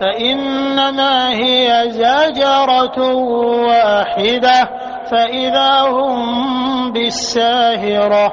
فإنما هي زجرة واحدة فإذا هم بالساهرة.